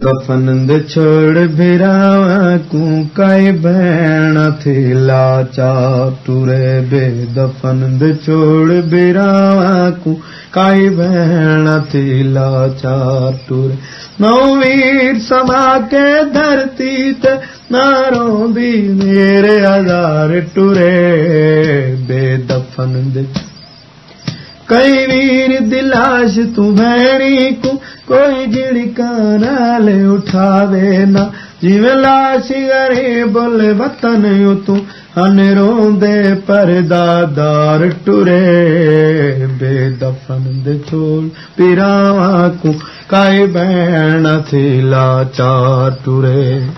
दफ़नंद छोड़ बिरावा कू काई भेण थी लाचा टुरे बे दफ़नंद छोड़ बिरावा कू काई भेण थी लाचा टुरे नवीर समा के धरती ते नारोंदी मेरे हज़ार टुरे बे दफ़नंद कई वीर दिलाश तू भैरी को कोई झिड़का नाले उठावे ना। जिवे लाश गरीब बोले वतन यू तू अनरोंदे परदा दार टुरे। बेदफन दे छोल पिरावा को काई बैन थी लाचार टुरे।